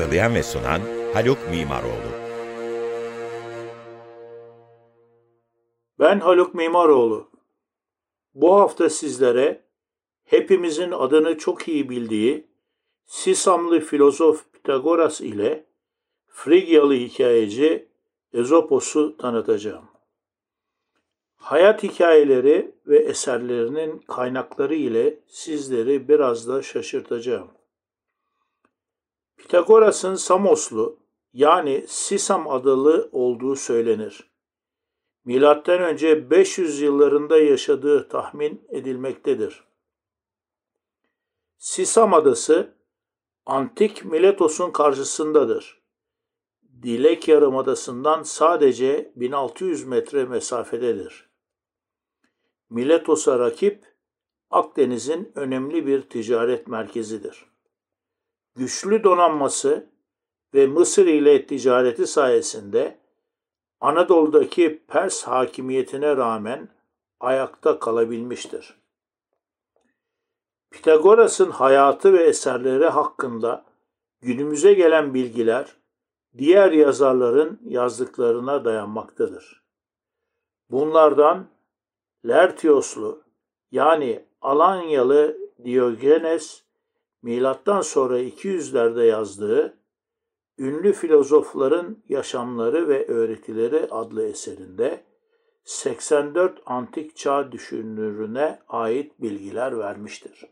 Hazırlayan ve sunan Haluk Mimaroğlu. Ben Haluk Mimaroğlu. Bu hafta sizlere hepimizin adını çok iyi bildiği Sisamlı filozof Pitagoras ile Frigyalı hikayeci Ezopos'u tanıtacağım. Hayat hikayeleri ve eserlerinin kaynakları ile sizleri biraz da şaşırtacağım. Pitagoras'ın Samoslu yani Sisam adalı olduğu söylenir. Milattan önce 500 yıllarında yaşadığı tahmin edilmektedir. Sisam adası antik Miletos'un karşısındadır. Dilek Yarımadası'ndan sadece 1600 metre mesafededir. Miletos'a rakip Akdeniz'in önemli bir ticaret merkezidir güçlü donanması ve Mısır ile ticareti sayesinde Anadolu'daki Pers hakimiyetine rağmen ayakta kalabilmiştir. Pitagoras'ın hayatı ve eserleri hakkında günümüze gelen bilgiler diğer yazarların yazdıklarına dayanmaktadır. Bunlardan Lertioslu yani Alanyalı Diogenes milattan sonra 200'lerde yazdığı Ünlü Filozofların Yaşamları ve Öğretileri adlı eserinde 84 antik çağ düşünürüne ait bilgiler vermiştir.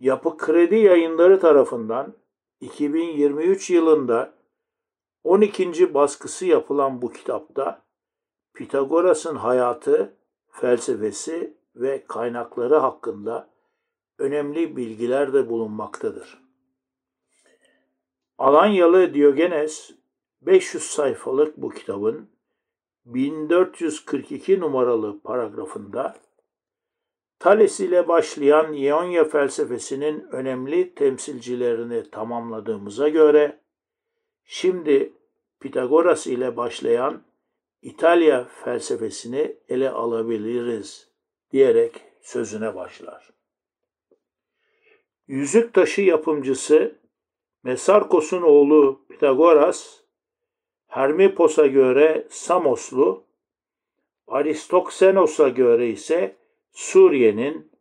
Yapı Kredi Yayınları tarafından 2023 yılında 12. baskısı yapılan bu kitapta Pitagoras'ın hayatı, felsefesi ve kaynakları hakkında önemli bilgiler de bulunmaktadır. Alanyalı Diogenes 500 sayfalık bu kitabın 1442 numaralı paragrafında Thales ile başlayan İonya felsefesinin önemli temsilcilerini tamamladığımıza göre şimdi Pitagoras ile başlayan İtalya felsefesini ele alabiliriz diyerek sözüne başlar. Yüzük taşı yapımcısı Mesarkos'un oğlu Pitagoras, Hermipos'a göre Samoslu, Aristoksenos'a göre ise Suriye'nin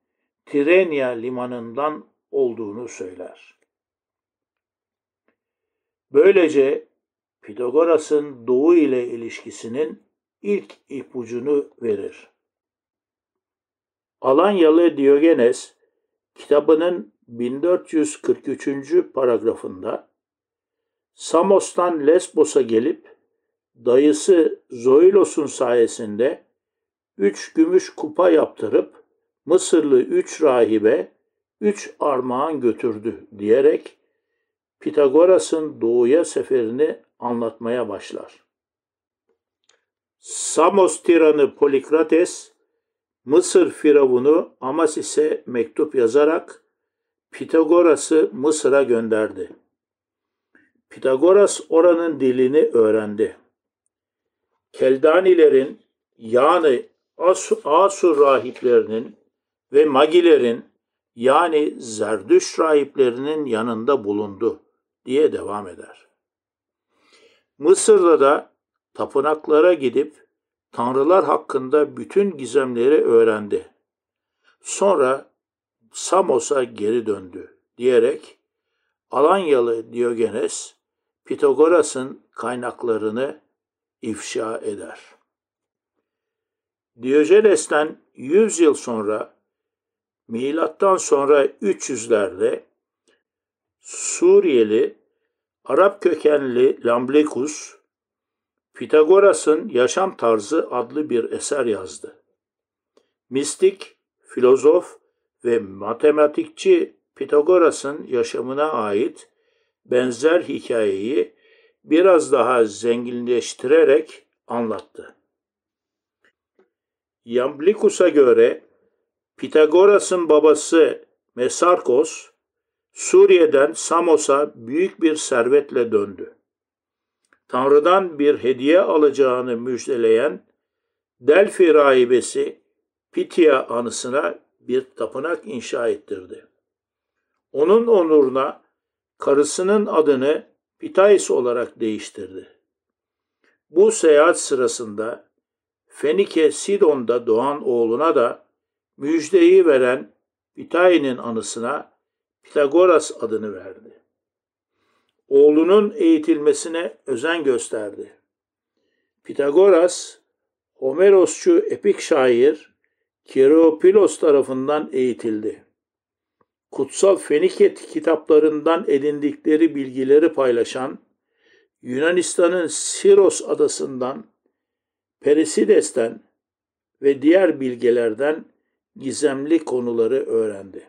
Tirenya limanından olduğunu söyler. Böylece Pitagoras'ın doğu ile ilişkisinin ilk ipucunu verir. Alanyalı Diogenes kitabının 1443. paragrafında Samos'tan Lesbos'a gelip dayısı Zoilos'un sayesinde üç gümüş kupa yaptırıp Mısırlı üç rahibe üç armağan götürdü diyerek Pitagoras'ın doğuya seferini anlatmaya başlar. Samos tiranı Polikrates, Mısır firavunu Amasis'e mektup yazarak Pitagoras'ı Mısır'a gönderdi. Pitagoras oranın dilini öğrendi. Keldanilerin yani Asur rahiplerinin ve Magilerin yani Zerdüş rahiplerinin yanında bulundu diye devam eder. Mısır'da da tapınaklara gidip tanrılar hakkında bütün gizemleri öğrendi. Sonra Samos'a geri döndü diyerek Alanyalı Diogenes Pitagoras'ın kaynaklarını ifşa eder. Diyojenes'ten 100 yıl sonra milattan sonra 300'lerde Suriyeli Arap kökenli Lamblekus, Pitagoras'ın Yaşam Tarzı adlı bir eser yazdı. Mistik, filozof ve matematikçi Pitagoras'ın yaşamına ait benzer hikayeyi biraz daha zenginleştirerek anlattı. Yamblikus'a göre Pitagoras'ın babası Mesarkos, Suriye'den Samos'a büyük bir servetle döndü. Tanrı'dan bir hediye alacağını müjdeleyen Delphi rahibesi Pitya anısına bir tapınak inşa ettirdi. Onun onuruna karısının adını Pitais olarak değiştirdi. Bu seyahat sırasında Fenike Sidon'da doğan oğluna da müjdeyi veren Pitai'nin anısına Pitagoras adını verdi. Oğlunun eğitilmesine özen gösterdi. Pitagoras, Homerosçu epik şair Kieropilos tarafından eğitildi. Kutsal Feniket kitaplarından edindikleri bilgileri paylaşan Yunanistan'ın Siros adasından, Perisides'ten ve diğer bilgelerden gizemli konuları öğrendi.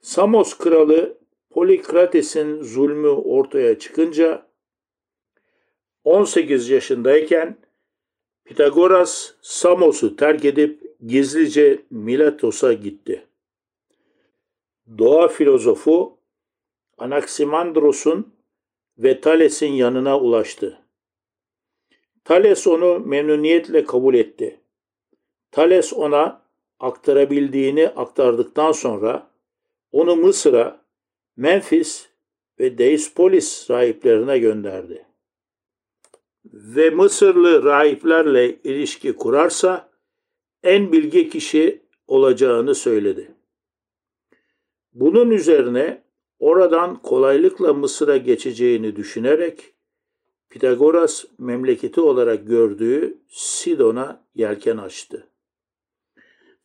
Samos kralı Polikrates'in zulmü ortaya çıkınca 18 yaşındayken Pitagoras Samos'u terk edip gizlice Miletos'a gitti. Doğa filozofu Anaximandros'un ve Thales'in yanına ulaştı. Thales onu memnuniyetle kabul etti. Thales ona aktarabildiğini aktardıktan sonra onu Mısır'a, Memphis ve Deispolis rahiplerine gönderdi. Ve Mısırlı rahiplerle ilişki kurarsa en bilge kişi olacağını söyledi. Bunun üzerine oradan kolaylıkla Mısır'a geçeceğini düşünerek Pitagoras memleketi olarak gördüğü Sidon'a yelken açtı.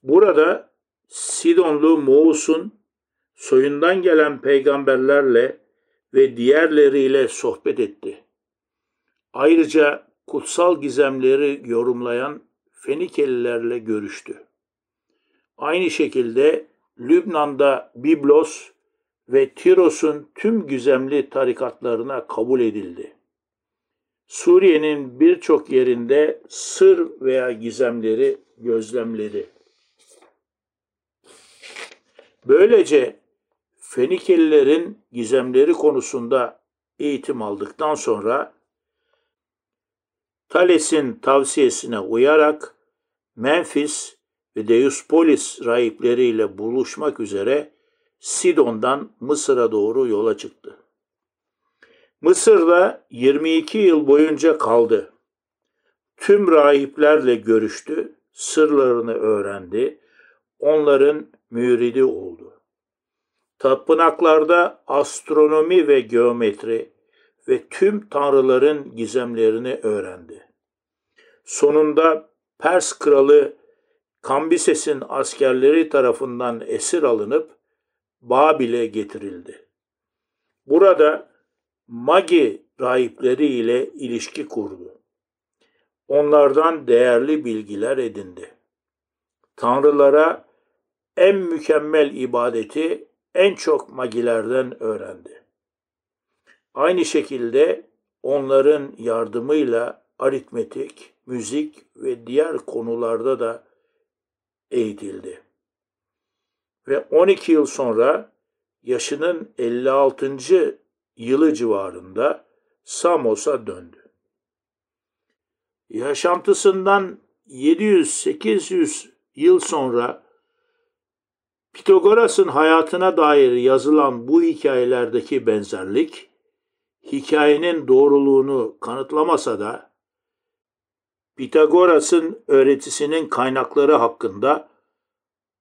Burada Sidonlu Moğus'un soyundan gelen peygamberlerle ve diğerleriyle sohbet etti. Ayrıca kutsal gizemleri yorumlayan Fenikelilerle görüştü. Aynı şekilde Lübnan'da Biblos ve Tiros'un tüm gizemli tarikatlarına kabul edildi. Suriye'nin birçok yerinde sır veya gizemleri gözlemledi. Böylece Fenikelilerin gizemleri konusunda eğitim aldıktan sonra Thales'in tavsiyesine uyarak Memphis ve Deuspolis rahipleriyle buluşmak üzere Sidon'dan Mısır'a doğru yola çıktı. Mısır'da 22 yıl boyunca kaldı. Tüm rahiplerle görüştü, sırlarını öğrendi, onların müridi oldu. Tapınaklarda astronomi ve geometri ve tüm tanrıların gizemlerini öğrendi. Sonunda Pers kralı Kambises'in askerleri tarafından esir alınıp Babil'e getirildi. Burada Magi rahipleri ile ilişki kurdu. Onlardan değerli bilgiler edindi. Tanrılara en mükemmel ibadeti en çok magilerden öğrendi. Aynı şekilde onların yardımıyla aritmetik, müzik ve diğer konularda da eğitildi. Ve 12 yıl sonra yaşının 56. yılı civarında Samos'a döndü. Yaşantısından 700-800 yıl sonra Pitagoras'ın hayatına dair yazılan bu hikayelerdeki benzerlik, hikayenin doğruluğunu kanıtlamasa da Pitagoras'ın öğretisinin kaynakları hakkında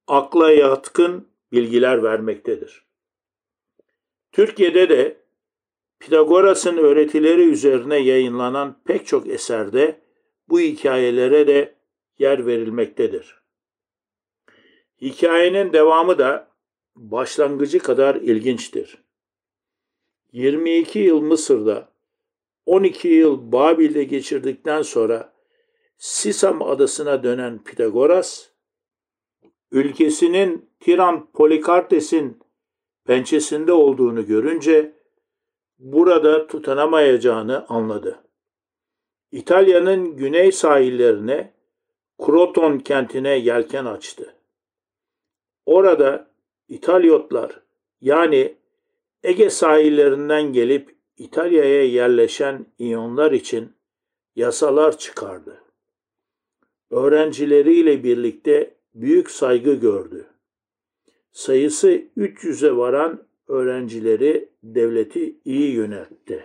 akla yatkın bilgiler vermektedir. Türkiye'de de Pitagoras'ın öğretileri üzerine yayınlanan pek çok eserde bu hikayelere de yer verilmektedir. Hikayenin devamı da başlangıcı kadar ilginçtir. 22 yıl Mısır'da, 12 yıl Babil'de geçirdikten sonra Sisam adasına dönen Pitagoras, ülkesinin Tiran Polikartes'in pençesinde olduğunu görünce burada tutanamayacağını anladı. İtalya'nın güney sahillerine Kroton kentine yelken açtı. Orada İtalyotlar yani Ege sahillerinden gelip İtalya'ya yerleşen İyonlar için yasalar çıkardı. Öğrencileriyle birlikte büyük saygı gördü. Sayısı 300'e varan öğrencileri devleti iyi yönetti.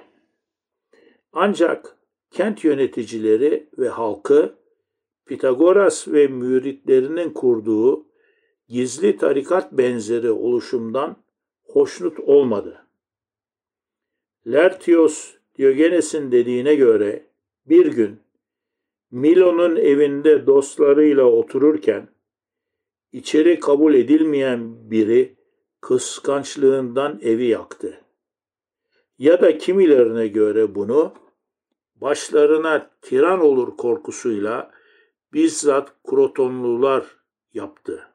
Ancak kent yöneticileri ve halkı Pitagoras ve müritlerinin kurduğu gizli tarikat benzeri oluşumdan hoşnut olmadı. Lertios Diogenes'in dediğine göre bir gün Milo'nun evinde dostlarıyla otururken içeri kabul edilmeyen biri kıskançlığından evi yaktı. Ya da kimilerine göre bunu başlarına tiran olur korkusuyla bizzat Krotonlular yaptı.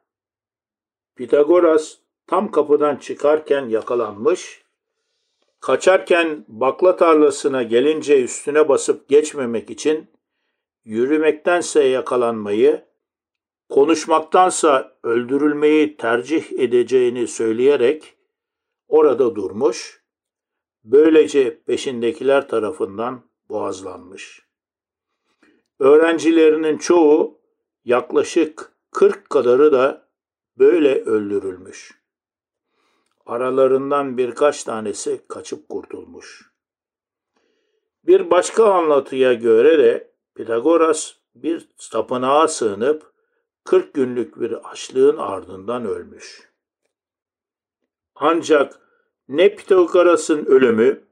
Pitagoras tam kapıdan çıkarken yakalanmış, kaçarken bakla tarlasına gelince üstüne basıp geçmemek için yürümektense yakalanmayı, konuşmaktansa öldürülmeyi tercih edeceğini söyleyerek orada durmuş, böylece peşindekiler tarafından boğazlanmış. Öğrencilerinin çoğu yaklaşık 40 kadarı da böyle öldürülmüş. Aralarından birkaç tanesi kaçıp kurtulmuş. Bir başka anlatıya göre de Pitagoras bir tapınağa sığınıp 40 günlük bir açlığın ardından ölmüş. Ancak ne Pitagoras'ın ölümü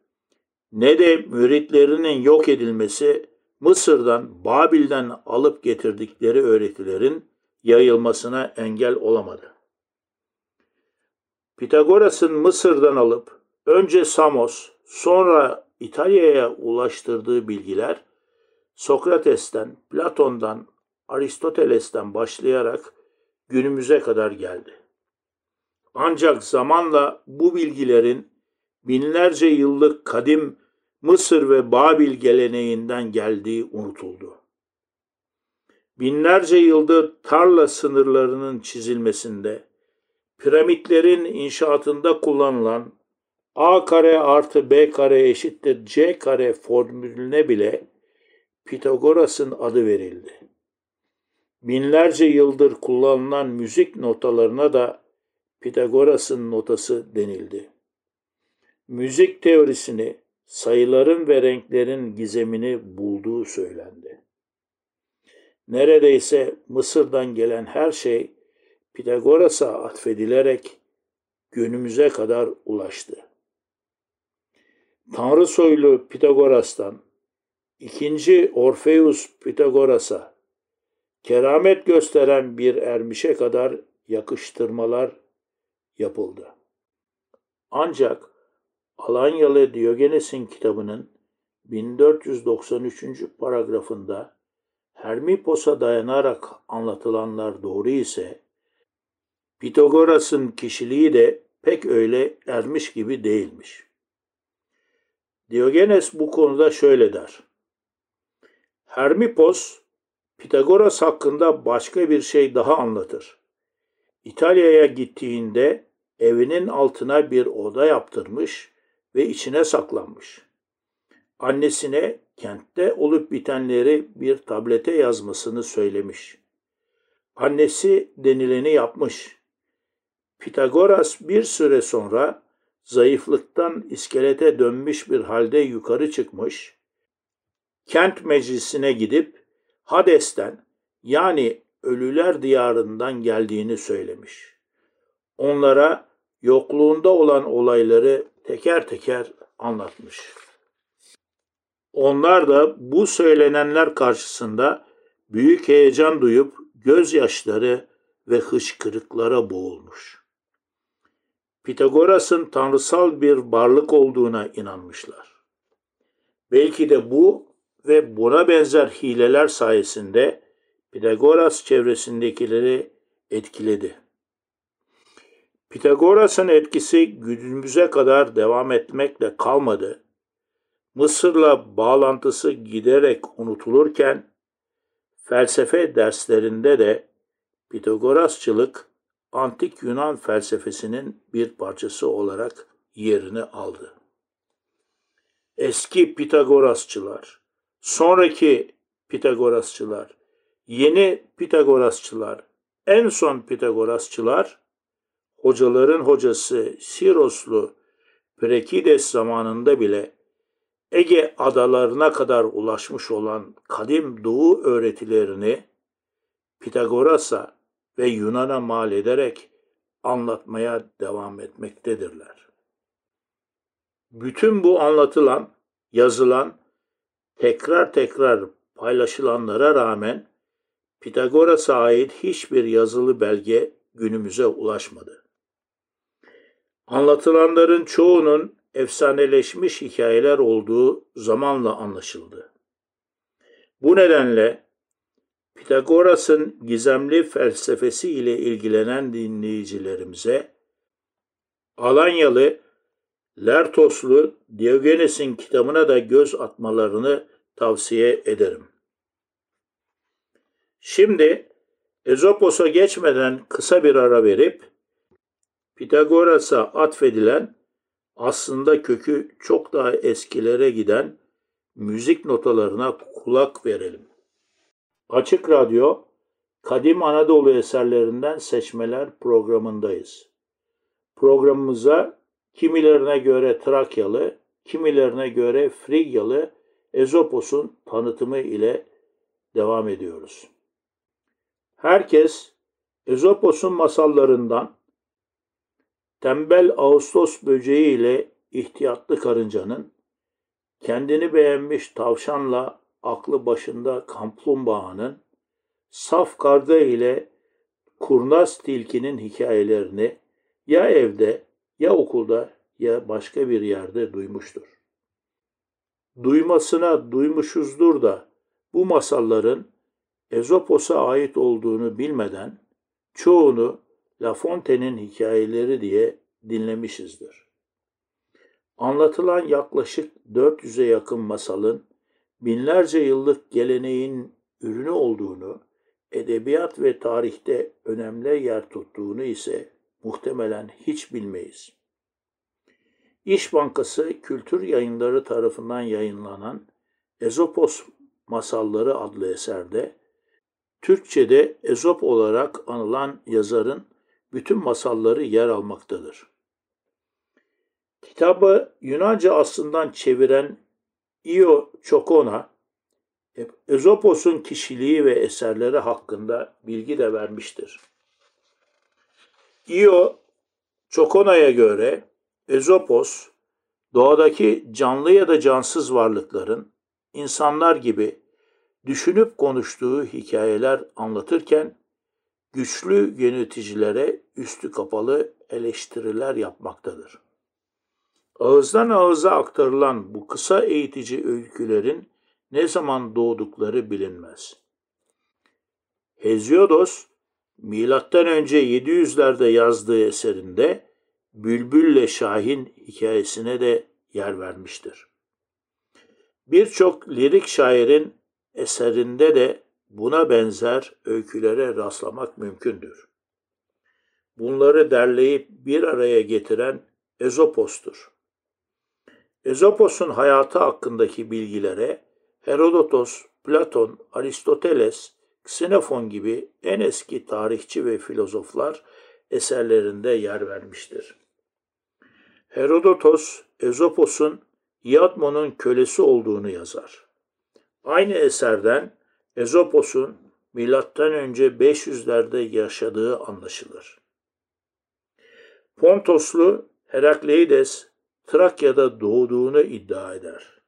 ne de müritlerinin yok edilmesi Mısır'dan, Babil'den alıp getirdikleri öğretilerin yayılmasına engel olamadı. Pitagoras'ın Mısır'dan alıp önce Samos, sonra İtalya'ya ulaştırdığı bilgiler Sokrates'ten, Platon'dan, Aristoteles'ten başlayarak günümüze kadar geldi. Ancak zamanla bu bilgilerin binlerce yıllık kadim Mısır ve Babil geleneğinden geldiği unutuldu. Binlerce yıldır tarla sınırlarının çizilmesinde, piramitlerin inşaatında kullanılan A kare artı B kare eşittir C kare formülüne bile Pitagoras'ın adı verildi. Binlerce yıldır kullanılan müzik notalarına da Pitagoras'ın notası denildi. Müzik teorisini, sayıların ve renklerin gizemini bulduğu söylendi. Neredeyse Mısır'dan gelen her şey Pitagoras'a atfedilerek günümüze kadar ulaştı. Tanrı soylu Pitagoras'tan ikinci Orfeus Pitagoras'a keramet gösteren bir ermişe kadar yakıştırmalar yapıldı. Ancak Alanyalı Diyogenes'in kitabının 1493. paragrafında Hermipos'a dayanarak anlatılanlar doğru ise Pitagoras'ın kişiliği de pek öyle ermiş gibi değilmiş. Diyogenes bu konuda şöyle der. Hermipos, Pitagoras hakkında başka bir şey daha anlatır. İtalya'ya gittiğinde evinin altına bir oda yaptırmış ve içine saklanmış. Annesine kentte olup bitenleri bir tablete yazmasını söylemiş. Annesi denileni yapmış. Pitagoras bir süre sonra zayıflıktan iskelete dönmüş bir halde yukarı çıkmış, kent meclisine gidip Hades'ten yani ölüler diyarından geldiğini söylemiş. Onlara yokluğunda olan olayları teker teker anlatmış. Onlar da bu söylenenler karşısında büyük heyecan duyup gözyaşları ve hışkırıklara boğulmuş. Pitagoras'ın tanrısal bir varlık olduğuna inanmışlar. Belki de bu ve buna benzer hileler sayesinde Pitagoras çevresindekileri etkiledi. Pitagoras'ın etkisi günümüze kadar devam etmekle kalmadı. Mısır'la bağlantısı giderek unutulurken felsefe derslerinde de Pitagorasçılık antik Yunan felsefesinin bir parçası olarak yerini aldı. Eski Pitagorasçılar, sonraki Pitagorasçılar, yeni Pitagorasçılar, en son Pitagorasçılar, hocaların hocası Siroslu Prekides zamanında bile Ege adalarına kadar ulaşmış olan kadim doğu öğretilerini Pitagoras'a ve Yunan'a mal ederek anlatmaya devam etmektedirler. Bütün bu anlatılan, yazılan, tekrar tekrar paylaşılanlara rağmen Pitagoras'a ait hiçbir yazılı belge günümüze ulaşmadı. Anlatılanların çoğunun efsaneleşmiş hikayeler olduğu zamanla anlaşıldı. Bu nedenle Pitagoras'ın gizemli felsefesi ile ilgilenen dinleyicilerimize Alanyalı Lertoslu Diogenes'in kitabına da göz atmalarını tavsiye ederim. Şimdi Ezopos'a geçmeden kısa bir ara verip Pitagoras'a atfedilen aslında kökü çok daha eskilere giden müzik notalarına kulak verelim. Açık Radyo, Kadim Anadolu eserlerinden seçmeler programındayız. Programımıza kimilerine göre Trakyalı, kimilerine göre Frigyalı Ezopos'un tanıtımı ile devam ediyoruz. Herkes Ezopos'un masallarından tembel Ağustos böceği ile ihtiyatlı karıncanın, kendini beğenmiş tavşanla aklı başında kaplumbağanın, saf karga ile kurnaz tilkinin hikayelerini ya evde ya okulda ya başka bir yerde duymuştur. Duymasına duymuşuzdur da bu masalların Ezopos'a ait olduğunu bilmeden çoğunu La Fontaine'in hikayeleri diye dinlemişizdir. Anlatılan yaklaşık 400'e yakın masalın binlerce yıllık geleneğin ürünü olduğunu, edebiyat ve tarihte önemli yer tuttuğunu ise muhtemelen hiç bilmeyiz. İş Bankası Kültür Yayınları tarafından yayınlanan Ezopos Masalları adlı eserde Türkçe'de Ezop olarak anılan yazarın bütün masalları yer almaktadır. Kitabı Yunanca aslından çeviren Io Çokona, Ezopos'un kişiliği ve eserleri hakkında bilgi de vermiştir. Io Çokona'ya göre Ezopos, doğadaki canlı ya da cansız varlıkların insanlar gibi düşünüp konuştuğu hikayeler anlatırken güçlü yöneticilere üstü kapalı eleştiriler yapmaktadır. Ağızdan ağıza aktarılan bu kısa eğitici öykülerin ne zaman doğdukları bilinmez. Heziodos, önce 700'lerde yazdığı eserinde Bülbülle Şahin hikayesine de yer vermiştir. Birçok lirik şairin eserinde de buna benzer öykülere rastlamak mümkündür. Bunları derleyip bir araya getiren Ezopos'tur. Ezopos'un hayatı hakkındaki bilgilere Herodotos, Platon, Aristoteles, Xenofon gibi en eski tarihçi ve filozoflar eserlerinde yer vermiştir. Herodotos, Ezopos'un Iadmon'un kölesi olduğunu yazar. Aynı eserden Ezopos'un milattan önce 500'lerde yaşadığı anlaşılır. Pontoslu Herakleides Trakya'da doğduğunu iddia eder.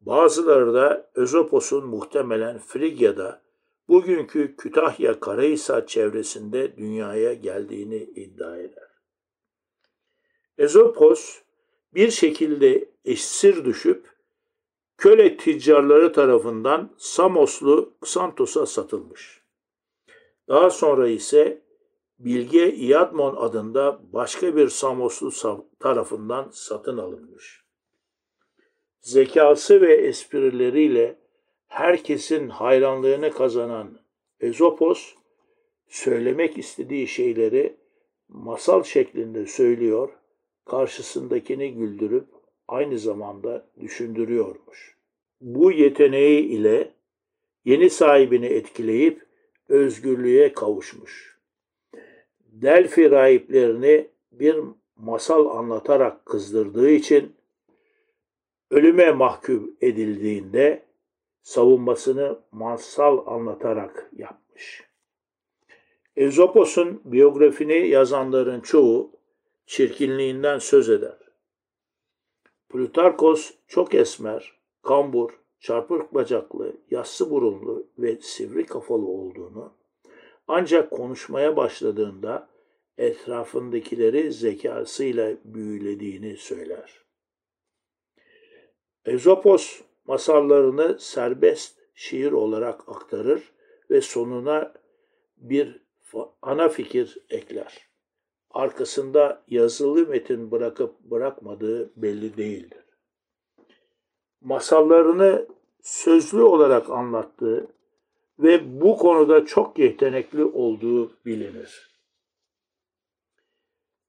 Bazıları da Özopos'un muhtemelen Frigya'da, bugünkü Kütahya Karahisar çevresinde dünyaya geldiğini iddia eder. Ezopos bir şekilde esir düşüp köle ticcarları tarafından Samoslu Xantos'a satılmış. Daha sonra ise Bilge Iadmon adında başka bir Samoslu tarafından satın alınmış. Zekası ve esprileriyle herkesin hayranlığını kazanan Ezopos, söylemek istediği şeyleri masal şeklinde söylüyor, karşısındakini güldürüp aynı zamanda düşündürüyormuş. Bu yeteneği ile yeni sahibini etkileyip özgürlüğe kavuşmuş. Delphi rahiplerini bir masal anlatarak kızdırdığı için ölüme mahkum edildiğinde savunmasını masal anlatarak yapmış. Ezopos'un biyografini yazanların çoğu çirkinliğinden söz eder. Plutarkos çok esmer, kambur, çarpık bacaklı, yassı burunlu ve sivri kafalı olduğunu, ancak konuşmaya başladığında etrafındakileri zekasıyla büyülediğini söyler. Ezopos masallarını serbest şiir olarak aktarır ve sonuna bir ana fikir ekler arkasında yazılı metin bırakıp bırakmadığı belli değildir. Masallarını sözlü olarak anlattığı ve bu konuda çok yetenekli olduğu bilinir.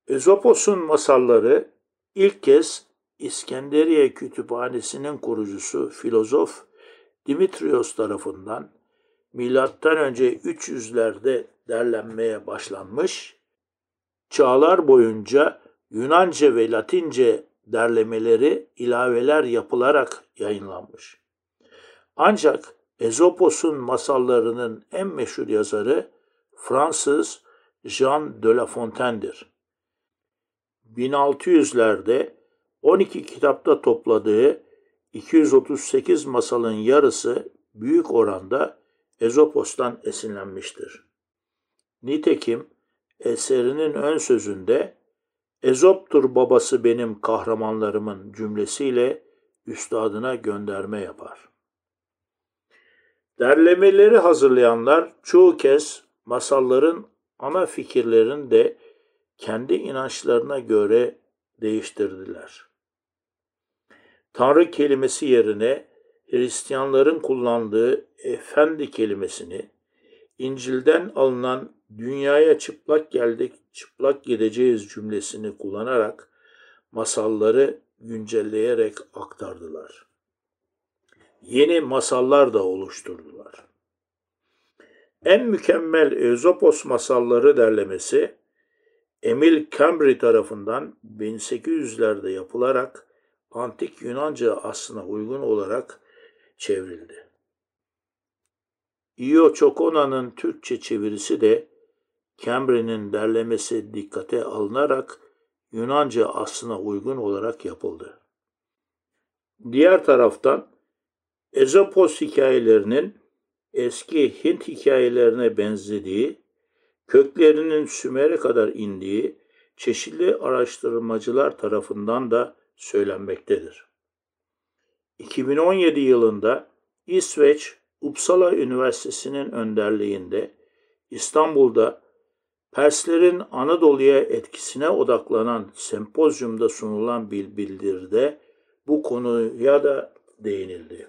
Ezopos'un masalları ilk kez İskenderiye Kütüphanesi'nin kurucusu filozof Dimitrios tarafından milattan önce 300'lerde derlenmeye başlanmış çağlar boyunca Yunanca ve Latince derlemeleri ilaveler yapılarak yayınlanmış. Ancak Ezopos'un masallarının en meşhur yazarı Fransız Jean de La Fontaine'dir. 1600'lerde 12 kitapta topladığı 238 masalın yarısı büyük oranda Ezopos'tan esinlenmiştir. Nitekim eserinin ön sözünde Ezop'tur babası benim kahramanlarımın cümlesiyle üstadına gönderme yapar. Derlemeleri hazırlayanlar çoğu kez masalların ana fikirlerini de kendi inançlarına göre değiştirdiler. Tanrı kelimesi yerine Hristiyanların kullandığı efendi kelimesini İncil'den alınan dünyaya çıplak geldik, çıplak gideceğiz cümlesini kullanarak masalları güncelleyerek aktardılar. Yeni masallar da oluşturdular. En mükemmel Ezopos masalları derlemesi Emil Cambry tarafından 1800'lerde yapılarak antik Yunanca aslına uygun olarak çevrildi. Io Çokona'nın Türkçe çevirisi de Cambry'nin derlemesi dikkate alınarak Yunanca aslına uygun olarak yapıldı. Diğer taraftan Ezopos hikayelerinin eski Hint hikayelerine benzediği, köklerinin Sümer'e kadar indiği çeşitli araştırmacılar tarafından da söylenmektedir. 2017 yılında İsveç Uppsala Üniversitesi'nin önderliğinde İstanbul'da Perslerin Anadolu'ya etkisine odaklanan sempozyumda sunulan bir bildiride bu konuya da değinildi.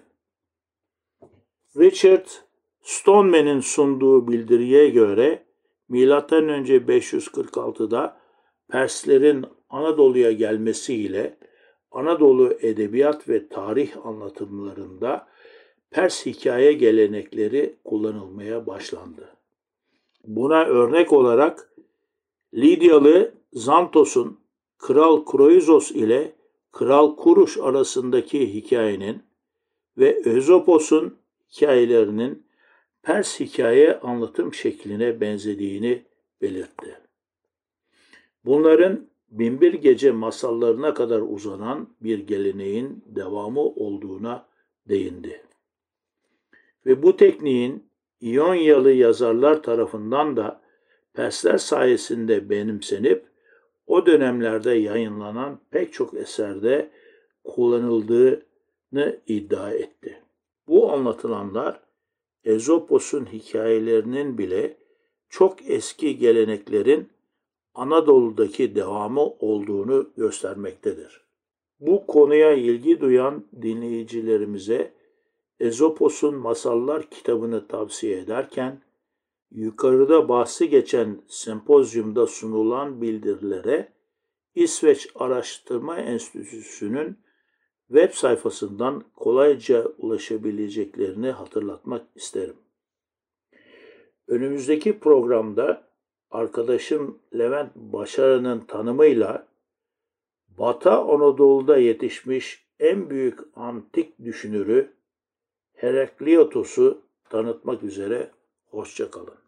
Richard Stoneman'in sunduğu bildiriye göre M.Ö. 546'da Perslerin Anadolu'ya gelmesiyle Anadolu edebiyat ve tarih anlatımlarında Pers hikaye gelenekleri kullanılmaya başlandı. Buna örnek olarak Lidyalı Zantos'un Kral Kroizos ile Kral Kuruş arasındaki hikayenin ve Özopos'un hikayelerinin Pers hikaye anlatım şekline benzediğini belirtti. Bunların binbir gece masallarına kadar uzanan bir geleneğin devamı olduğuna değindi. Ve bu tekniğin İyonyalı yazarlar tarafından da Persler sayesinde benimsenip o dönemlerde yayınlanan pek çok eserde kullanıldığını iddia etti. Bu anlatılanlar Ezopos'un hikayelerinin bile çok eski geleneklerin Anadolu'daki devamı olduğunu göstermektedir. Bu konuya ilgi duyan dinleyicilerimize Ezopos'un Masallar kitabını tavsiye ederken yukarıda bahsi geçen sempozyumda sunulan bildirilere İsveç Araştırma Enstitüsü'nün web sayfasından kolayca ulaşabileceklerini hatırlatmak isterim. Önümüzdeki programda arkadaşım Levent Başarı'nın tanımıyla Batı Anadolu'da yetişmiş en büyük antik düşünürü Herakliotos'u tanıtmak üzere hoşçakalın.